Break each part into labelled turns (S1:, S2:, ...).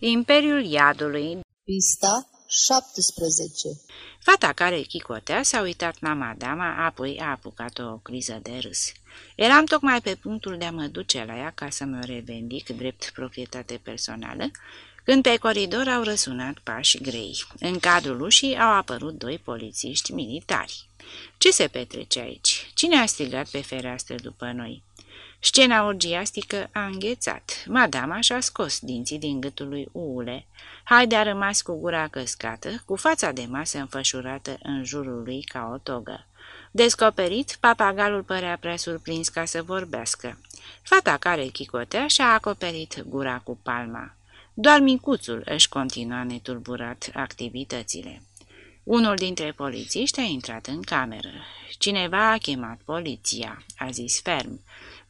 S1: Imperiul Iadului
S2: Pista 17
S1: Fata care chicotea s-a uitat la madama, apoi a apucat o criză de râs. Eram tocmai pe punctul de a mă duce la ea ca să mă revendic drept proprietate personală, când pe coridor au răsunat pași grei. În cadrul ușii au apărut doi polițiști militari. Ce se petrece aici? Cine a strigat pe fereastră după noi? Scena orgiastică a înghețat. Madama și-a scos dinții din gâtul lui Uule. Haide a rămas cu gura căscată, cu fața de masă înfășurată în jurul lui ca o togă. Descoperit, papagalul părea prea surprins ca să vorbească. Fata care chicotea și-a acoperit gura cu palma. Doar micuțul își continua netulburat activitățile. Unul dintre polițiști a intrat în cameră. Cineva a chemat poliția, a zis ferm.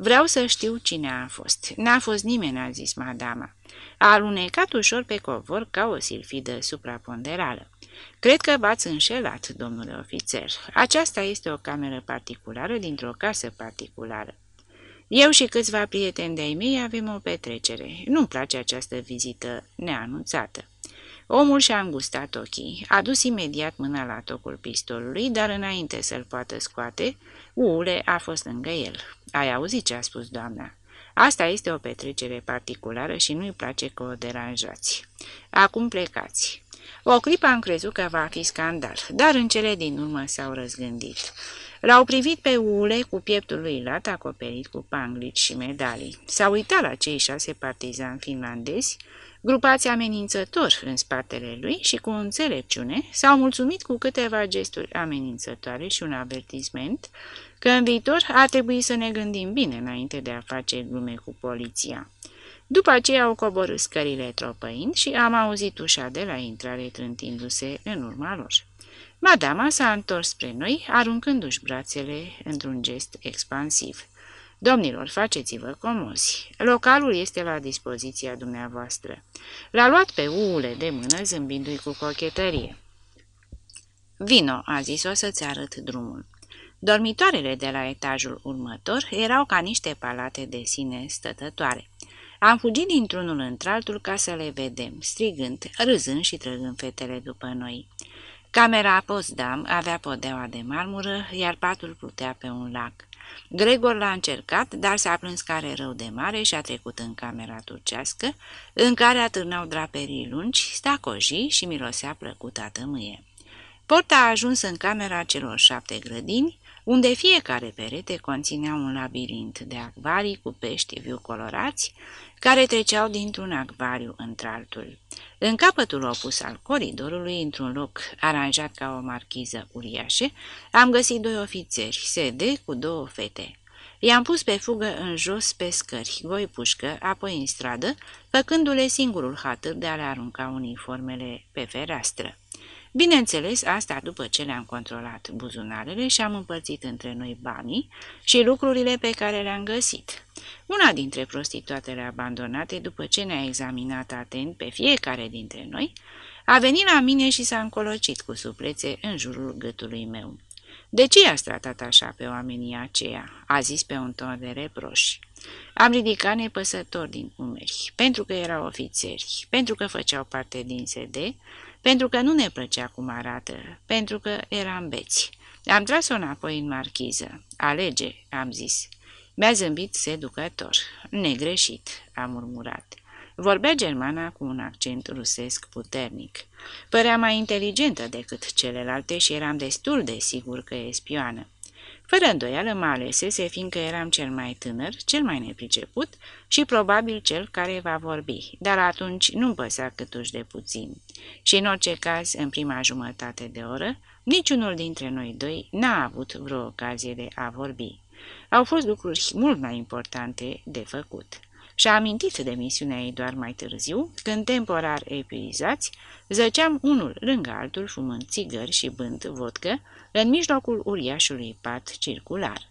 S1: Vreau să știu cine a fost. N-a fost nimeni, a zis madama. A alunecat ușor pe covor ca o silfidă supraponderală. Cred că v-ați înșelat, domnule ofițer. Aceasta este o cameră particulară dintr-o casă particulară. Eu și câțiva prieteni de-ai mei avem o petrecere. Nu-mi place această vizită neanunțată. Omul și-a îngustat ochii, a dus imediat mâna la tocul pistolului, dar înainte să-l poată scoate, Uule a fost lângă el. Ai auzit ce a spus doamna? Asta este o petrecere particulară și nu-i place că o deranjați. Acum plecați. O clipă am crezut că va fi scandal, dar în cele din urmă s-au răzgândit. L-au privit pe Ule cu pieptul lui lat acoperit cu panglici și medalii. S-au uitat la cei șase partizani finlandezi, grupați amenințători în spatele lui și cu înțelepciune s-au mulțumit cu câteva gesturi amenințătoare și un avertisment că în viitor ar trebui să ne gândim bine înainte de a face glume cu poliția. După aceea au coborât scările tropăind și am auzit ușa de la intrare trântindu-se în urma lor. Madama s-a întors spre noi, aruncându-și brațele într-un gest expansiv. Domnilor, faceți-vă comozi. Localul este la dispoziția dumneavoastră. L-a luat pe uule de mână, zâmbindu-i cu cochetărie. Vino, a zis, o să-ți arăt drumul. Dormitoarele de la etajul următor erau ca niște palate de sine stătătoare. Am fugit dintr-unul într-altul ca să le vedem, strigând, râzând și trăgând fetele după noi. Camera Postdam avea podeaua de marmură, iar patul plutea pe un lac. Gregor l-a încercat, dar s-a plâns care rău de mare și a trecut în camera turcească, în care atârnau draperii lungi, stacojii și mirosea plăcută tămâie. Porta a ajuns în camera celor șapte grădini, unde fiecare perete conținea un labirint de acvarii cu pești viu colorați, care treceau dintr-un acvariu într-altul. În capătul opus al coridorului, într-un loc aranjat ca o marchiză uriașă, am găsit doi ofițeri, sede cu două fete. I-am pus pe fugă în jos pe scări, goi pușcă, apoi în stradă, făcându-le singurul hatâr de a le arunca uniformele pe fereastră. Bineînțeles, asta după ce le-am controlat buzunarele și am împărțit între noi banii și lucrurile pe care le-am găsit. Una dintre prostituatele abandonate, după ce ne-a examinat atent pe fiecare dintre noi, a venit la mine și s-a încolocit cu suplețe în jurul gâtului meu. De ce i-ați tratat așa pe oamenii aceia?" a zis pe un ton de reproș. Am ridicat nepăsător din umeri, pentru că erau ofițeri, pentru că făceau parte din SD, pentru că nu ne plăcea cum arată, pentru că eram beți. Am tras-o înapoi în marchiză. Alege, am zis. Mi-a zâmbit seducător. Negreșit, a murmurat. Vorbea germana cu un accent rusesc puternic. Părea mai inteligentă decât celelalte și eram destul de sigur că e spioană. Fără îndoială mă alesese, fiindcă eram cel mai tânăr, cel mai nepriceput și probabil cel care va vorbi, dar atunci nu-mi păsa câtuși de puțin. Și în orice caz, în prima jumătate de oră, niciunul dintre noi doi n-a avut vreo ocazie de a vorbi. Au fost lucruri mult mai importante de făcut. Și-a amintit de misiunea ei doar mai târziu, când, temporar epuizați, zăceam unul lângă altul fumând țigări și bând vodcă în mijlocul uriașului pat circular.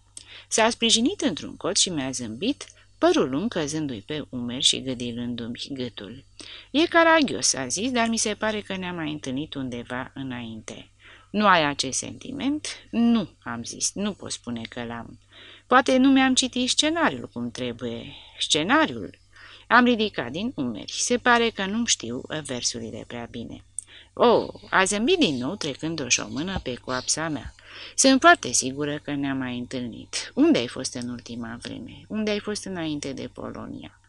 S1: S-a sprijinit într-un cot și mi-a zâmbit, părul lung căzându-i pe umeri și gâdilându-mi gâtul. E caragios, a zis, dar mi se pare că ne-am mai întâlnit undeva înainte. Nu ai acest sentiment? Nu, am zis, nu pot spune că l-am. Poate nu mi-am citit scenariul cum trebuie. Scenariul? Am ridicat din umeri. Se pare că nu știu versurile prea bine. Oh, a zâmbit din nou trecând o șomână pe coapsa mea. Sunt foarte sigură că ne-am mai întâlnit. Unde ai fost în ultima vreme? Unde ai fost înainte de Polonia?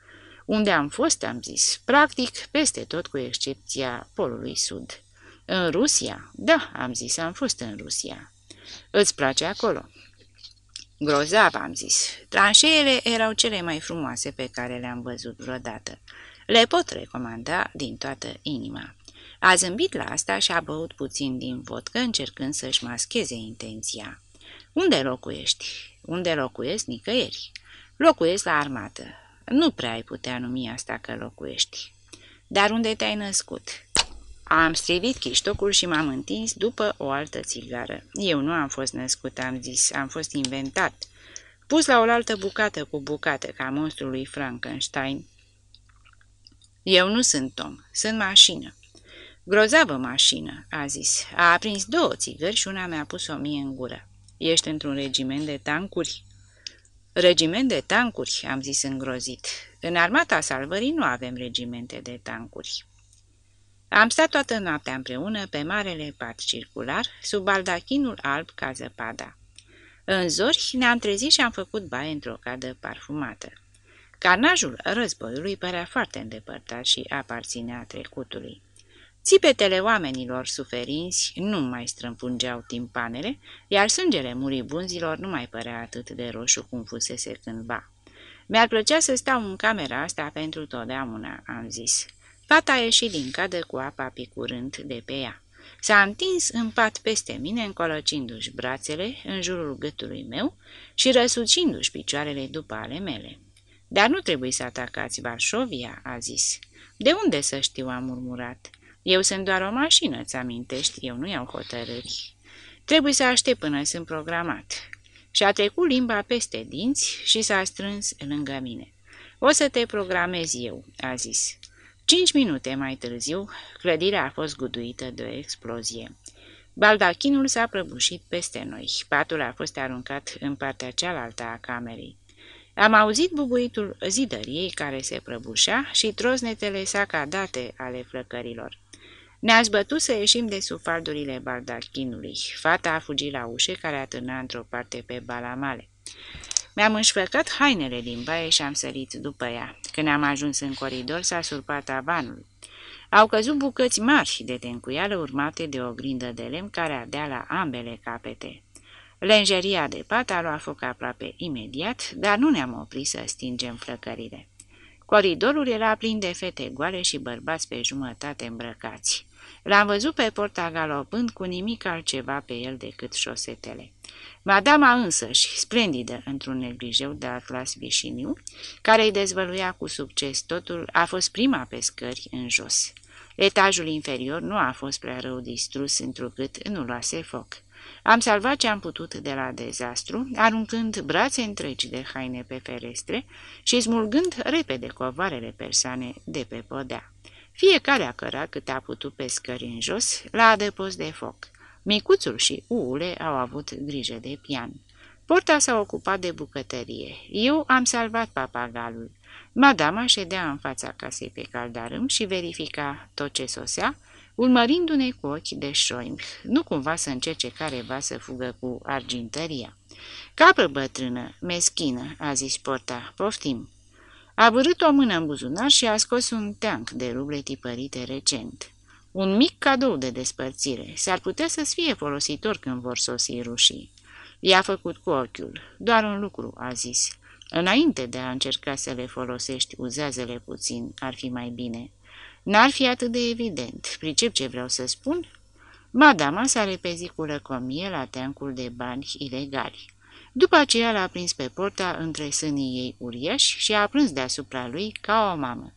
S1: Unde am fost, am zis, practic peste tot cu excepția Polului Sud. În Rusia? Da, am zis, am fost în Rusia. Îți place acolo? Grozav, am zis. Tranșeele erau cele mai frumoase pe care le-am văzut vreodată. Le pot recomanda din toată inima. A zâmbit la asta și a băut puțin din vodcă, încercând să-și mascheze intenția. Unde locuiești? Unde locuiesc? Nicăieri. Locuiesc la armată. Nu prea ai putea numi asta că locuiești. Dar unde te-ai născut? Am strivit chiștocul și m-am întins după o altă țigară. Eu nu am fost născut, am zis, am fost inventat. Pus la oaltă bucată cu bucată, ca monstrul lui Frankenstein. Eu nu sunt Tom, sunt mașină. Grozavă mașină, a zis. A aprins două țigări și una mi-a pus o mie în gură. Ești într-un regiment de tancuri? Regiment de tancuri, am zis îngrozit. În armata salvării nu avem regimente de tancuri. Am stat toată noaptea împreună pe marele pat circular, sub baldachinul alb ca zăpada. În zori ne-am trezit și am făcut baie într-o cadă parfumată. Carnajul războiului părea foarte îndepărtat și aparținea trecutului. Țipetele oamenilor suferinți nu mai strâmpungeau timpanele, iar sângele muribunzilor nu mai părea atât de roșu cum fusese cândva. Mi-ar plăcea să stau în camera asta pentru totdeauna, am zis. Fata a ieșit din cadă cu apa picurând de pe ea. S-a întins în pat peste mine, încolăcindu-și brațele în jurul gâtului meu și răsucindu-și picioarele după ale mele. Dar nu trebuie să atacați Varșovia, a zis. De unde să știu, am murmurat. Eu sunt doar o mașină, ți amintești, eu nu iau hotărâri. Trebuie să aștept până sunt programat. Și a trecut limba peste dinți și s-a strâns lângă mine. O să te programez eu, a zis. Cinci minute mai târziu, clădirea a fost guduită de o explozie. Baldachinul s-a prăbușit peste noi. Patul a fost aruncat în partea cealaltă a camerei. Am auzit bubuitul zidăriei care se prăbușea și troznetele sacadate ale flăcărilor. Ne-a zbătut să ieșim de sub faldurile baldachinului. Fata a fugit la ușe care atârna într-o parte pe balamale. Mi-am înșfăcat hainele din baie și am sărit după ea. Când am ajuns în coridor, s-a surpat tavanul. Au căzut bucăți mari de tencuială urmate de o grindă de lemn care ardea la ambele capete. Lenjeria de pat a luat foc aproape imediat, dar nu ne-am oprit să stingem flăcările. Coridorul era plin de fete goale și bărbați pe jumătate îmbrăcați. L-am văzut pe porta galopând cu nimic altceva pe el decât șosetele. Madama însăși, splendidă într-un neglijeu de atlas vișiniu, care îi dezvăluia cu succes totul, a fost prima pe scări în jos. Etajul inferior nu a fost prea rău distrus, întrucât nu luase foc. Am salvat ce am putut de la dezastru, aruncând brațe întregi de haine pe ferestre și smulgând repede covarele persane de pe podea. Fiecare a cărat cât a putut pe scări în jos, la adăpost de foc. Micuțul și uule au avut grijă de pian. Porta s-a ocupat de bucătărie. Eu am salvat papagalul. Madama ședea în fața casei pe caldarâm și verifica tot ce sosea, urmărindu-ne cu ochi de șoim, nu cumva să încerce careva să fugă cu argintăria. Capă bătrână, meschină, a zis porta, poftim. A vărât o mână în buzunar și a scos un teanc de ruble tipărite recent. Un mic cadou de despărțire. S-ar putea să-ți fie folositor când vor sosi rușii. I-a făcut cu ochiul. Doar un lucru, a zis. Înainte de a încerca să le folosești, uzează-le puțin, ar fi mai bine. N-ar fi atât de evident. Pricep ce vreau să spun? Madama s-a repezit cu lăcomie la teancul de bani ilegali. După aceea l-a prins pe porta între sânii ei uriași și a prins deasupra lui ca o mamă.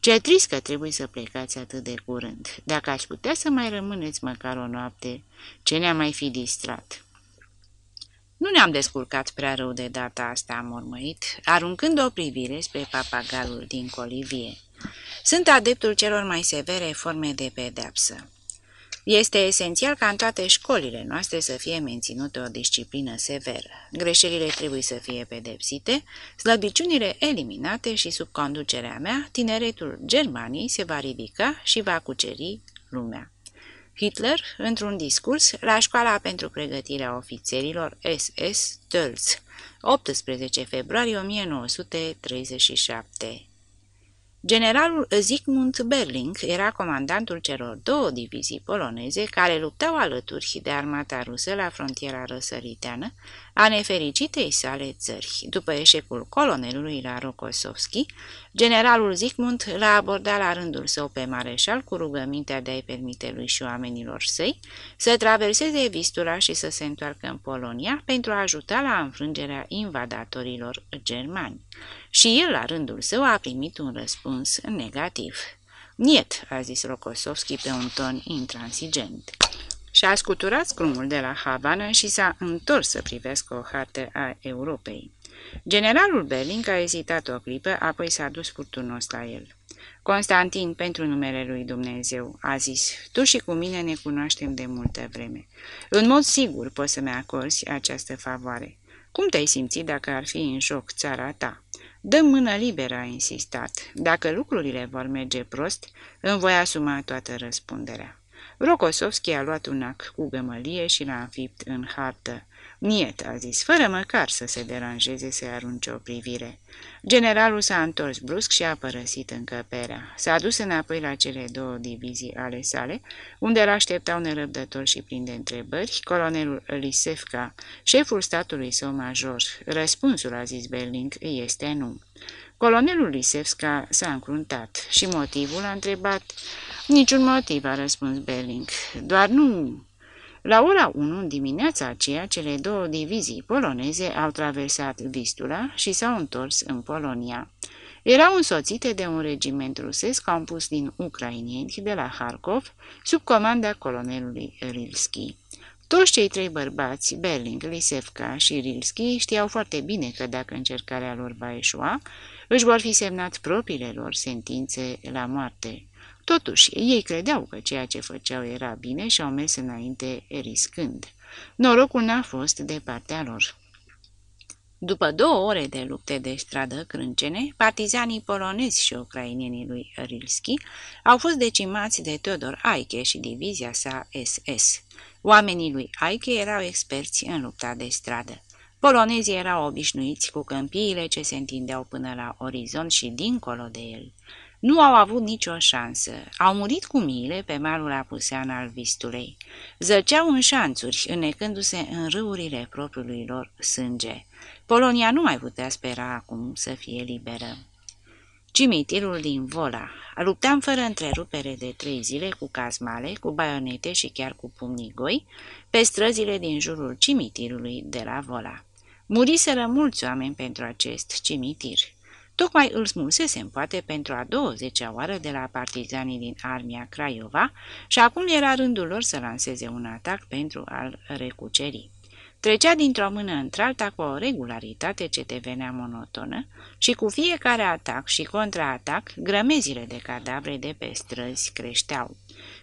S1: Ce trist că trebuie să plecați atât de curând. Dacă aș putea să mai rămâneți măcar o noapte, ce ne-am mai fi distrat? Nu ne-am descurcat prea rău de data asta, am urmărit, aruncând o privire spre papagalul din colivie. Sunt adeptul celor mai severe forme de pedeapsă. Este esențial ca în toate școlile noastre să fie menținută o disciplină severă. Greșelile trebuie să fie pedepsite, slăbiciunile eliminate și sub conducerea mea, tineretul Germaniei se va ridica și va cuceri lumea. Hitler, într-un discurs la școala pentru pregătirea ofițerilor SS Tölz, 18 februarie 1937 Generalul Zygmunt Berling era comandantul celor două divizii poloneze care luptau alături de armata rusă la frontiera răsăriteană a nefericitei sale țări. După eșecul colonelului la Rokosovski, generalul Zygmunt l-a abordat la rândul său pe mareșal cu rugămintea de a-i permite lui și oamenilor săi să traverseze Vistula și să se întoarcă în Polonia pentru a ajuta la înfrângerea invadatorilor germani. Și el, la rândul său, a primit un răspuns negativ. Niet, a zis Rokosovski pe un ton intransigent. Și-a scuturat scrumul de la Havana și s-a întors să privească o hartă a Europei. Generalul Berling a ezitat o clipă, apoi s-a dus furtunos la el. Constantin, pentru numele lui Dumnezeu, a zis, tu și cu mine ne cunoaștem de multă vreme. În mod sigur poți să-mi acorzi această favoare. Cum te-ai simțit dacă ar fi în joc țara ta? Dă mână liberă, a insistat. Dacă lucrurile vor merge prost, îmi voi asuma toată răspunderea. Rokosovski a luat un ac cu gămălie și l-a înfipt în hartă. Niet, a zis, fără măcar să se deranjeze să arunce o privire. Generalul s-a întors brusc și a părăsit încăperea. S-a dus înapoi la cele două divizii ale sale, unde îl așteptau nerăbdător și plin de întrebări, colonelul Lisevka, șeful statului său major. Răspunsul, a zis Berling, este nu. Colonelul Lisevska s-a încruntat și motivul a întrebat. Niciun motiv, a răspuns Berling, doar nu la ora 1 în dimineața aceea, cele două divizii poloneze au traversat Vistula și s-au întors în Polonia. Erau însoțite de un regiment rusesc compus din ucrainieni de la Harkov, sub comanda colonelului Rilski. Toți cei trei bărbați, Berling, Lisevka și Rilski, știau foarte bine că dacă încercarea lor va eșua, își vor fi semnat propriile lor sentințe la moarte. Totuși, ei credeau că ceea ce făceau era bine și au mers înainte riscând. Norocul n-a fost de partea lor. După două ore de lupte de stradă crâncene, partizanii polonezi și ucrainienii lui Rilski au fost decimați de Teodor Aike și divizia sa SS. Oamenii lui Aike erau experți în lupta de stradă. Polonezii erau obișnuiți cu câmpiile ce se întindeau până la orizont și dincolo de el. Nu au avut nicio șansă. Au murit cu miile pe malul apusean al Vistulei. Zăceau în șanțuri, înnecându-se în râurile propriului lor sânge. Polonia nu mai putea spera acum să fie liberă. Cimitirul din Vola. Luptam fără întrerupere de trei zile cu cazmale, cu baionete și chiar cu pumnii goi, pe străzile din jurul cimitirului de la Vola. Muriseră mulți oameni pentru acest cimitir. Tocmai îl smulsesem poate pentru a 20-a oară de la partizanii din armia Craiova și acum era rândul lor să lanseze un atac pentru a-l recuceri. Trecea dintr-o mână într-alta cu o regularitate ce devenea monotonă și cu fiecare atac și contraatac, grămezile de cadavre de pe străzi creșteau.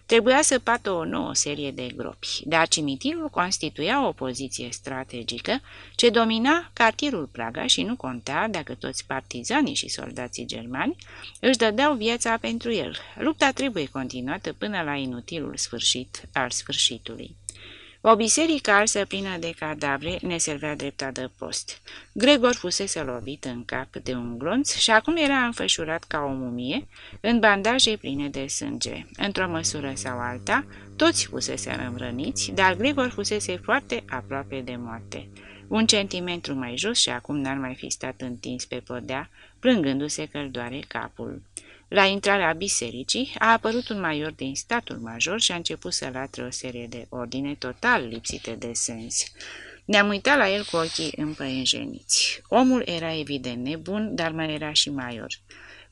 S1: Trebuia să pată o nouă serie de gropi, dar cimitirul constituia o poziție strategică ce domina cartierul Praga și nu conta dacă toți partizanii și soldații germani își dădeau viața pentru el. Lupta trebuie continuată până la inutilul sfârșit al sfârșitului. O biserică alsă plină de cadavre ne servea drept adăpost. Gregor fusese lovit în cap de un glonț și acum era înfășurat ca o mumie, în bandaje pline de sânge. Într-o măsură sau alta, toți fusese răniți, dar Gregor fusese foarte aproape de moarte. Un centimetru mai jos și acum n-ar mai fi stat întins pe podea, plângându-se că îl doare capul. La intrarea bisericii a apărut un maior din statul major și a început să latre o serie de ordine total lipsite de sens. Ne-am uitat la el cu ochii împăienjeniți. Omul era evident nebun, dar mai era și maior.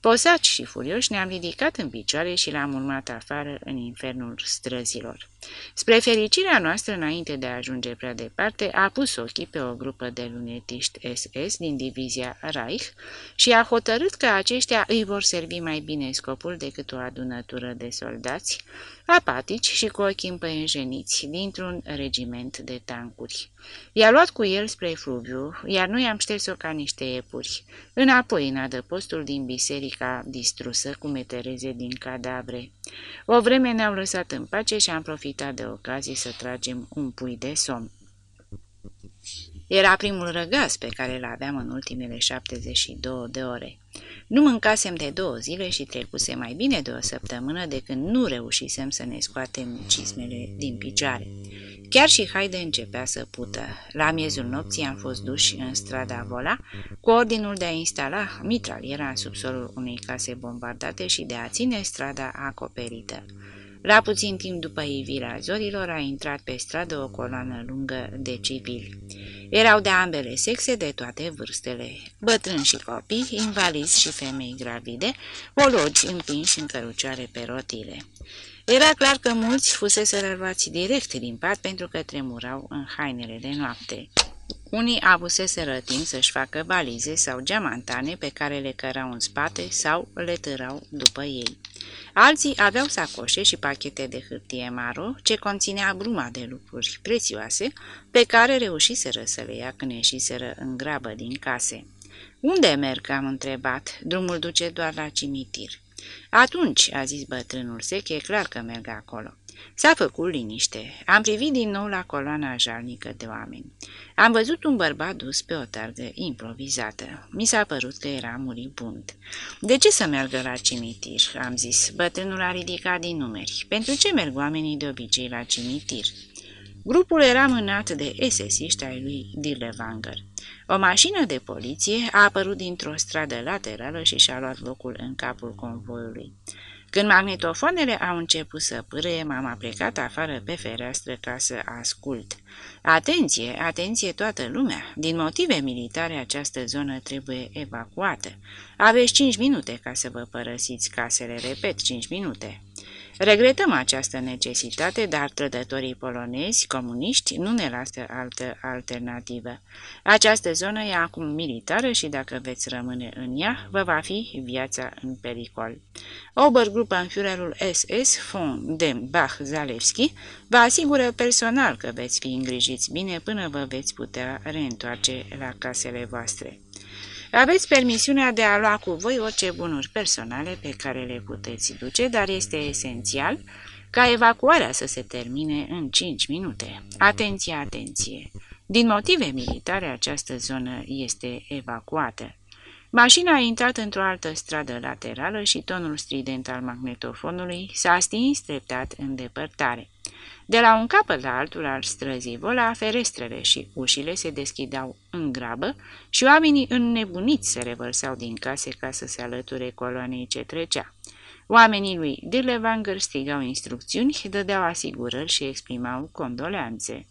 S1: Sposaci și furioși ne-am ridicat în picioare și l-am urmat afară în infernul străzilor. Spre fericirea noastră, înainte de a ajunge prea departe, a pus ochii pe o grupă de lunetiști SS din divizia Reich și a hotărât că aceștia îi vor servi mai bine scopul decât o adunătură de soldați, apatici și cu ochii împăienjeniți dintr-un regiment de tancuri. I-a luat cu el spre fluviu, iar noi am șters-o ca niște epuri, înapoi în adăpostul din biserica distrusă cu metereze din cadavre. O vreme ne-au lăsat în pace și am profitat de ocazie să tragem un pui de somn. Era primul răgaz pe care îl aveam în ultimele 72 de ore. Nu mâncasem de două zile și trecuse mai bine de o săptămână de când nu reușisem să ne scoatem cizmele din picioare. Chiar și Haide începea să pută. La miezul nopții am fost duși în strada Vola cu ordinul de a instala mitraliera în subsolul unei case bombardate și de a ține strada acoperită. La puțin timp după ivirea zorilor a intrat pe stradă o coloană lungă de civili. Erau de ambele sexe, de toate vârstele, bătrâni și copii, invalizi și femei gravide, ologi împinși în cărucioare pe rotile. Era clar că mulți fusese luați direct din pat pentru că tremurau în hainele de noapte. Unii avuseseră timp să-și facă valize sau geamantane pe care le cărau în spate sau le târau după ei. Alții aveau sacoșe și pachete de hârtie maro ce conținea bruma de lucruri prețioase pe care reușiseră să le ia când ieșiseră în grabă din case. Unde merg?" am întrebat. Drumul duce doar la cimitir." Atunci," a zis bătrânul sec, e clar că merg acolo." S-a făcut liniște. Am privit din nou la coloana jalnică de oameni. Am văzut un bărbat dus pe o targă improvizată. Mi s-a părut că era muribund. De ce să meargă la cimitir?" am zis. Bătrânul a ridicat din numeri. Pentru ce merg oamenii de obicei la cimitir?" Grupul era mânat de esesiști ai lui Dirlewanger. O mașină de poliție a apărut dintr-o stradă laterală și și-a luat locul în capul convoiului. Când magnetofonele au început să pârâie, m-am aplecat afară pe fereastră ca să ascult. Atenție, atenție toată lumea! Din motive militare această zonă trebuie evacuată. Aveți cinci minute ca să vă părăsiți casele, repet, cinci minute. Regretăm această necesitate, dar trădătorii polonezi, comuniști, nu ne lasă altă alternativă. Această zonă e acum militară și dacă veți rămâne în ea, vă va fi viața în pericol. Obergruppenführerul SS von dem Bach-Zalewski vă asigură personal că veți fi îngrijiți bine până vă veți putea reîntoarce la casele voastre. Aveți permisiunea de a lua cu voi orice bunuri personale pe care le puteți duce, dar este esențial ca evacuarea să se termine în 5 minute. Atenție, atenție! Din motive militare, această zonă este evacuată. Mașina a intrat într-o altă stradă laterală și tonul strident al magnetofonului s-a stins treptat în depărtare. De la un capăt la altul al străzii vola, ferestrele și ușile se deschideau în grabă și oamenii înnebuniți se revărsau din case ca să se alăture coloanei ce trecea. Oamenii lui Dirlewanger strigau instrucțiuni, dădeau asigurări și exprimau condoleanțe.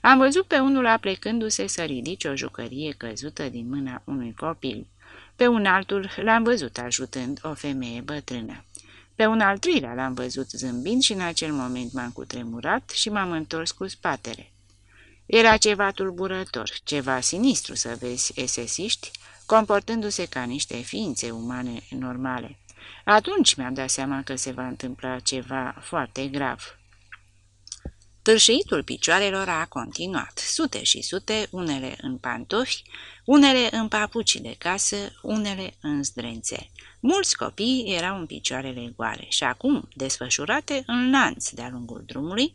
S1: Am văzut pe unul aplecându-se să ridice o jucărie căzută din mâna unui copil. Pe un altul l-am văzut ajutând o femeie bătrână. Pe un al treilea l-am văzut zâmbind și în acel moment m-am cutremurat și m-am întors cu spatele. Era ceva tulburător, ceva sinistru să vezi esesiști, comportându-se ca niște ființe umane normale. Atunci mi-am dat seama că se va întâmpla ceva foarte grav. Târșiitul picioarelor a continuat, sute și sute, unele în pantofi, unele în papuci de casă, unele în zdrențe. Mulți copii erau în picioarele goale și acum, desfășurate în lanț de-a lungul drumului,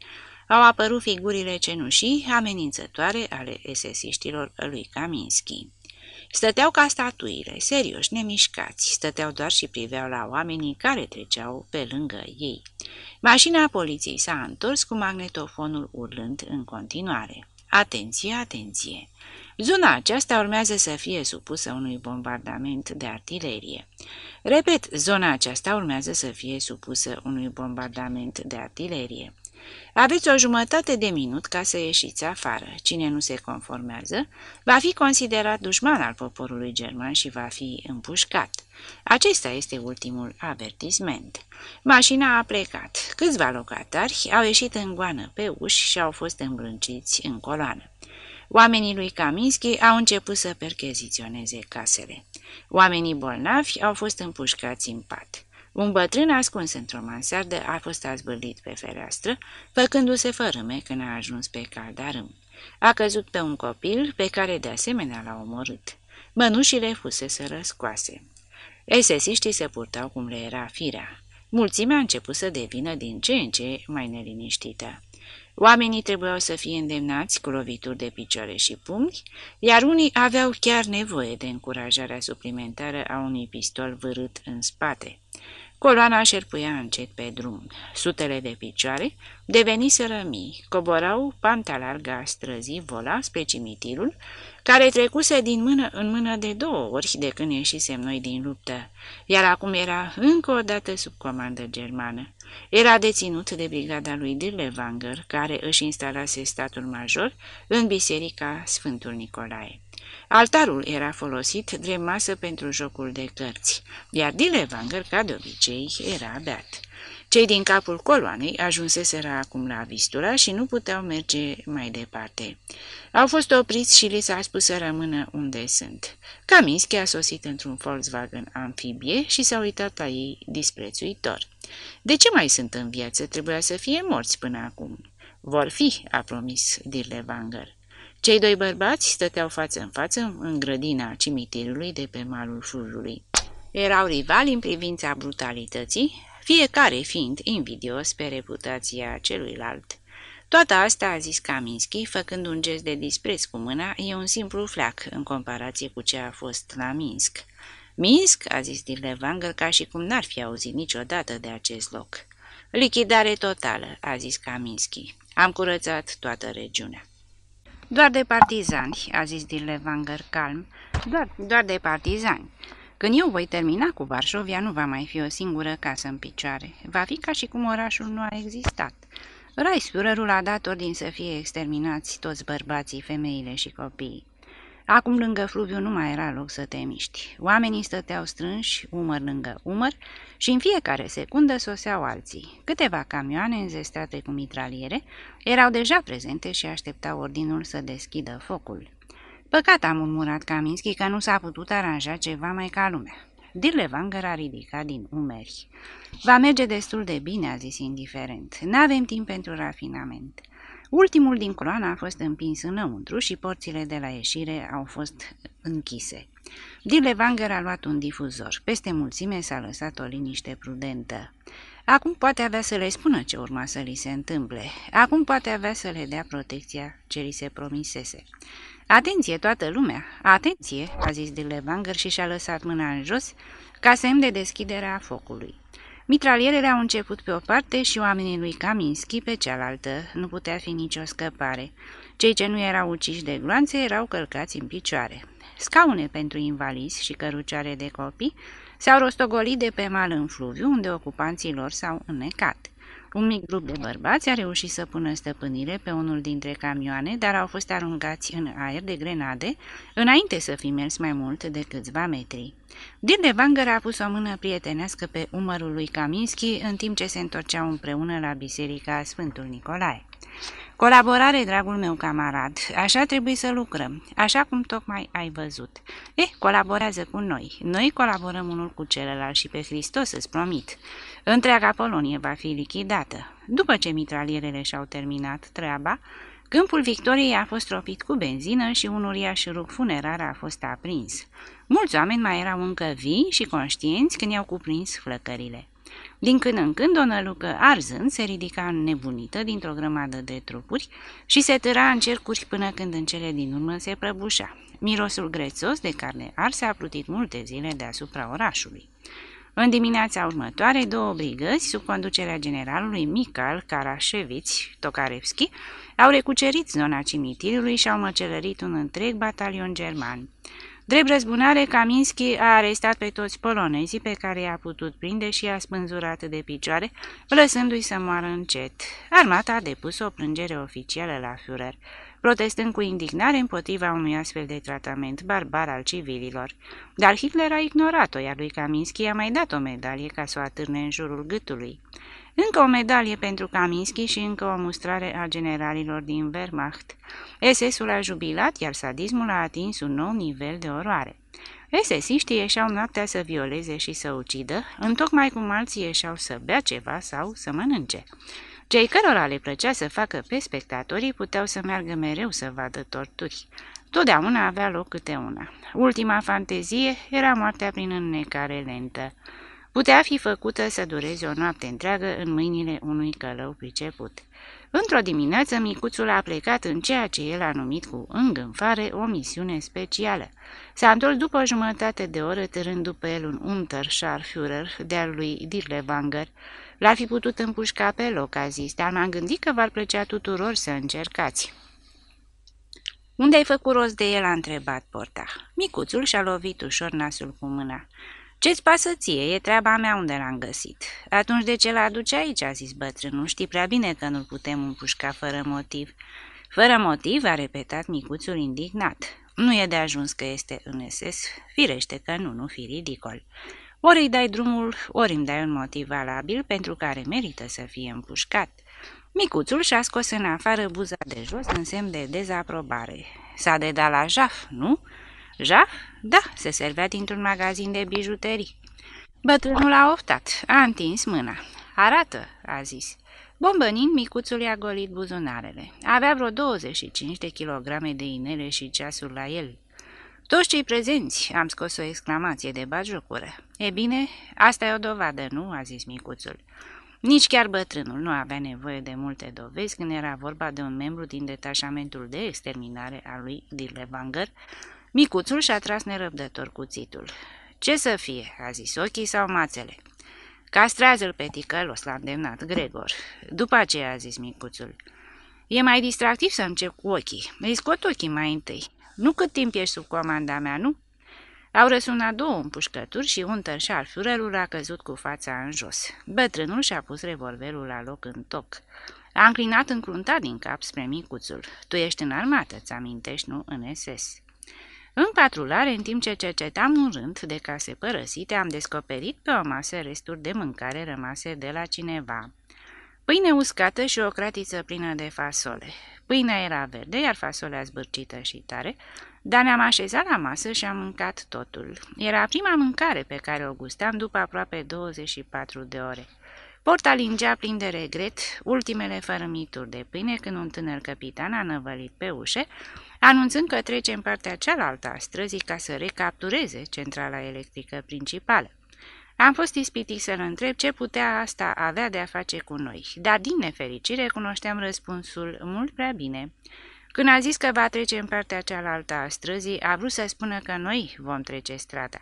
S1: au apărut figurile cenușii amenințătoare ale esesiștilor lui Kaminski. Stăteau ca statuile, serioși, nemișcați, stăteau doar și priveau la oamenii care treceau pe lângă ei. Mașina poliției s-a întors cu magnetofonul urlând în continuare. Atenție, atenție! Zona aceasta urmează să fie supusă unui bombardament de artilerie. Repet, zona aceasta urmează să fie supusă unui bombardament de artilerie. Aveți o jumătate de minut ca să ieșiți afară. Cine nu se conformează va fi considerat dușman al poporului german și va fi împușcat. Acesta este ultimul avertisment. Mașina a plecat. Câțiva locatari au ieșit în goană pe uși și au fost îmbrânciți în coloană. Oamenii lui Kaminski au început să percheziționeze casele. Oamenii bolnavi au fost împușcați în pat. Un bătrân ascuns într-o mansardă a fost azbârlit pe fereastră, făcându-se fărâme când a ajuns pe caldarâm. A căzut pe un copil pe care de asemenea l-a omorât. Mănușile fusese răscoase. Esesiștii se purtau cum le era firea. Mulțimea a început să devină din ce în ce mai neliniștită. Oamenii trebuiau să fie îndemnați cu lovituri de picioare și pumni, iar unii aveau chiar nevoie de încurajarea suplimentară a unui pistol vârât în spate. Coloana șerpuia încet pe drum. Sutele de picioare deveniseră mii, coborau panta largă a străzii, vola spre cimitirul, care trecuse din mână în mână de două ori de când ieșisem noi din luptă, iar acum era încă o dată sub comandă germană. Era deținut de brigada lui Dirlewanger, care își instalase statul major în biserica Sfântul Nicolae. Altarul era folosit drept masă pentru jocul de cărți, iar Dilevanger, ca de obicei, era beat. Cei din capul coloanei ajunseseră acum la Vistula și nu puteau merge mai departe. Au fost opriți și li s-a spus să rămână unde sunt. Kaminski a sosit într-un Volkswagen amfibie și s-a uitat la ei disprețuitor. De ce mai sunt în viață? Trebuia să fie morți până acum. Vor fi, a promis Dirlewanger. Cei doi bărbați stăteau față în față în grădina cimitirului de pe malul fluviului. Erau rivali în privința brutalității, fiecare fiind invidios pe reputația celuilalt. Toată asta, a zis Kaminski, făcând un gest de dispreț cu mâna, e un simplu flac în comparație cu ce a fost la Minsk. Minsk, a zis Dirlevanger, ca și cum n-ar fi auzit niciodată de acest loc. Lichidare totală, a zis Kaminski. Am curățat toată regiunea. Doar de partizani, a zis Dirlevanger calm, doar, doar de partizani. Când eu voi termina cu Varșovia, nu va mai fi o singură casă în picioare. Va fi ca și cum orașul nu a existat. Reispurărul a dat ordin să fie exterminați toți bărbații, femeile și copiii. Acum lângă fluviu nu mai era loc să te miști. Oamenii stăteau strânși, umăr lângă umăr, și în fiecare secundă soseau alții. Câteva camioane înzestate cu mitraliere erau deja prezente și așteptau ordinul să deschidă focul. Păcat a murmurat Kaminski că nu s-a putut aranja ceva mai ca lumea. Dirlevanger a ridicat din umeri. Va merge destul de bine, a zis indiferent. N-avem timp pentru rafinament. Ultimul din coloană a fost împins înăuntru și porțile de la ieșire au fost închise. Dirlevanger a luat un difuzor. Peste mulțime s-a lăsat o liniște prudentă. Acum poate avea să le spună ce urma să li se întâmple. Acum poate avea să le dea protecția ce li se promisese. Atenție, toată lumea! Atenție!" a zis Dirlevanger și și-a lăsat mâna în jos ca semn de deschidere a focului. Mitralierele au început pe o parte și oamenii lui Kaminski pe cealaltă. Nu putea fi nicio scăpare. Cei ce nu erau uciși de gloanțe erau călcați în picioare. Scaune pentru invalizi și cărucioare de copii s-au rostogolit de pe mal în fluviu, unde ocupanții lor s-au înnecat. Un mic grup de bărbați a reușit să pună stăpânire pe unul dintre camioane, dar au fost aruncați în aer de grenade, înainte să fi mers mai mult de câțiva metri. Dirlevanger a pus o mână prietenească pe umărul lui Kaminski în timp ce se întorceau împreună la biserica Sfântul Nicolae. Colaborare, dragul meu camarad, așa trebuie să lucrăm, așa cum tocmai ai văzut. Eh, colaborează cu noi. Noi colaborăm unul cu celălalt și pe Hristos îți promit. Întreaga Polonie va fi lichidată. După ce mitralierele și-au terminat treaba, câmpul Victoriei a fost tropit cu benzină și un uriaș rug funerar a fost aprins. Mulți oameni mai erau încă vii și conștienți când i-au cuprins flăcările. Din când în când o nălucă arzând se ridica nebunită dintr-o grămadă de trupuri și se tăra în cercuri până când în cele din urmă se prăbușea. Mirosul grețos de carne arse a plutit multe zile deasupra orașului. În dimineața următoare, două brigăzi, sub conducerea generalului Mikhail Karașeviți Tokarevski, au recucerit zona cimitirului și au măcelărit un întreg batalion german. Drept răzbunare, Kaminski a arestat pe toți polonezii pe care i-a putut prinde și i-a spânzurat de picioare, lăsându-i să moară încet. Armata a depus o plângere oficială la Führer, protestând cu indignare împotriva unui astfel de tratament barbar al civililor. Dar Hitler a ignorat-o, iar lui Kaminski i-a mai dat o medalie ca să o atârne în jurul gâtului. Încă o medalie pentru Kaminski și încă o mustrare a generalilor din Wehrmacht. SS-ul a jubilat, iar sadismul a atins un nou nivel de oroare. SS-iștii ieșeau noaptea să violeze și să ucidă, întocmai cum alții ieșeau să bea ceva sau să mănânce. Cei cărora le plăcea să facă pe spectatorii puteau să meargă mereu să vadă torturi. Totdeauna avea loc câte una. Ultima fantezie era moartea prin înnecare lentă putea fi făcută să dureze o noapte întreagă în mâinile unui călău priceput. Într-o dimineață, micuțul a plecat în ceea ce el a numit cu îngânfare o misiune specială. S-a întors după o jumătate de oră, târând după el un Unterscharführer de-al lui Dirlewanger. L-ar fi putut împușca pe loc, a zis, dar m-am gândit că v-ar plăcea tuturor să încercați. Unde ai făcut rost de el?" a întrebat porta. Micuțul și-a lovit ușor nasul cu mâna. Ce-ți pasă ție? E treaba mea unde l-am găsit." Atunci de ce l-aduce aici?" a zis bătrânul. Știi prea bine că nu-l putem împușca fără motiv." Fără motiv?" a repetat micuțul indignat. Nu e de ajuns că este în SS. Firește că nu, nu fi ridicol. Ori îi dai drumul, ori îmi dai un motiv valabil pentru care merită să fie împușcat." Micuțul și-a scos în afară buza de jos în semn de dezaprobare. S-a dedat la jaf, nu?" Jaf? Da, se servea dintr-un magazin de bijuterii. Bătrânul a oftat, a întins mâna. Arată, a zis. Bombănind, micuțul i-a golit buzunarele. Avea vreo 25 de kilograme de inele și ceasul la el. Toți cei prezenți, am scos o exclamație de bajocură. E bine, asta e o dovadă, nu?" a zis micuțul. Nici chiar bătrânul nu avea nevoie de multe dovezi când era vorba de un membru din detașamentul de exterminare al lui Dirlewanger, Micuțul și-a tras nerăbdător cuțitul. Ce să fie?" a zis ochii sau mațele. Castrează-l pe ticălos, l-a îndemnat Gregor. După aceea a zis micuțul. E mai distractiv să încep cu ochii. Îi scot ochii mai întâi. Nu cât timp ești sub comanda mea, nu?" Au răsunat două împușcături și un tărșar furelul a căzut cu fața în jos. Bătrânul și-a pus revolverul la loc în toc. A înclinat încruntat din cap spre micuțul. Tu ești în armată, ți amintești, nu? În SS. În patrulare, în timp ce cercetam un rând de case părăsite, am descoperit pe o masă resturi de mâncare rămase de la cineva. Pâine uscată și o cratiță plină de fasole. Pâinea era verde, iar fasolea zbârcită și tare, dar ne-am așezat la masă și am mâncat totul. Era prima mâncare pe care o gustam după aproape 24 de ore. Porta lingea plin de regret ultimele fărâmituri de pâine când un tânăr capitan a năvălit pe ușe, anunțând că trece în partea cealaltă a străzii ca să recaptureze centrala electrică principală. Am fost ispitit să-l întreb ce putea asta avea de a face cu noi, dar din nefericire cunoșteam răspunsul mult prea bine. Când a zis că va trece în partea cealaltă a străzii, a vrut să spună că noi vom trece strada.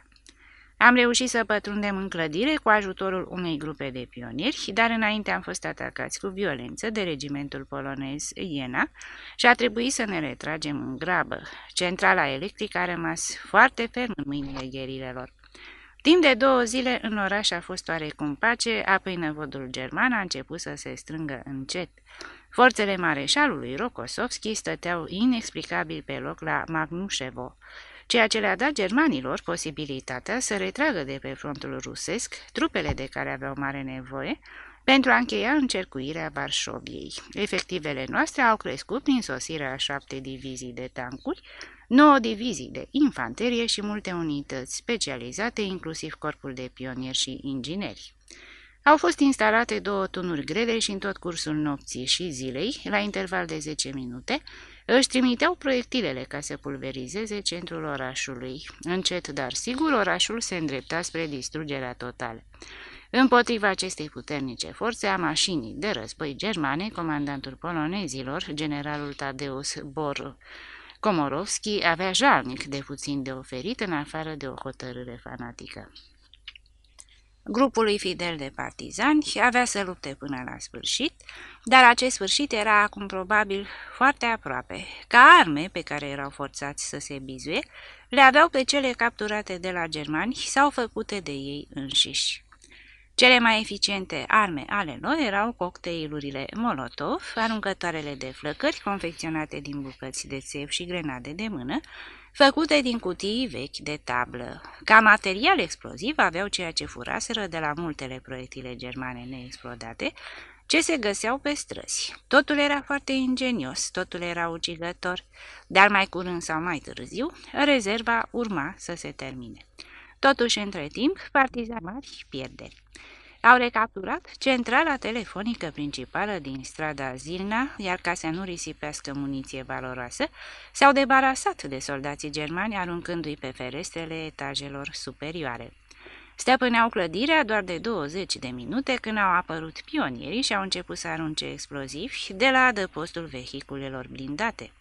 S1: Am reușit să pătrundem în clădire cu ajutorul unei grupe de pionieri, dar înainte am fost atacați cu violență de regimentul polonez Iena și a trebuit să ne retragem în grabă. Centrala electrică a rămas foarte ferm în mâinile gherilelor. Timp de două zile în oraș a fost oarecum pace, apoi năvodul german a început să se strângă încet. Forțele mareșalului Rokosovski stăteau inexplicabil pe loc la Magnușevo ceea ce le-a dat germanilor posibilitatea să retragă de pe frontul rusesc trupele de care aveau mare nevoie pentru a încheia încercuirea Varșoviei. Efectivele noastre au crescut prin sosirea a șapte divizii de tancuri, nouă divizii de infanterie și multe unități specializate, inclusiv corpul de pionieri și ingineri. Au fost instalate două tunuri grele și în tot cursul nopții și zilei, la interval de 10 minute, își trimiteau proiectilele ca să pulverizeze centrul orașului. Încet, dar sigur, orașul se îndrepta spre distrugerea totală. Împotriva acestei puternice forțe a mașinii de război germane, comandantul polonezilor, generalul Tadeusz Bor Komorovski, avea jalnic de puțin de oferit în afară de o hotărâre fanatică. Grupului fidel de partizani avea să lupte până la sfârșit, dar acest sfârșit era acum probabil foarte aproape. Ca arme pe care erau forțați să se bizuie, le aveau pe cele capturate de la germani sau făcute de ei înșiși. Cele mai eficiente arme ale lor erau cocktailurile Molotov, aruncătoarele de flăcări confecționate din bucăți de țev și grenade de mână, făcute din cutii vechi de tablă. Ca material exploziv aveau ceea ce furaseră de la multele proiectile germane neexplodate, ce se găseau pe străzi. Totul era foarte ingenios, totul era ucigător, dar mai curând sau mai târziu, rezerva urma să se termine. Totuși, între timp, partizani mari pierderi. Au recapturat centrala telefonică principală din strada Zilna, iar ca să nu risipească muniție valoroasă, s-au debarasat de soldații germani aruncându-i pe ferestrele etajelor superioare. Stăpâneau clădirea doar de 20 de minute când au apărut pionierii și au început să arunce explozivi de la adăpostul vehiculelor blindate.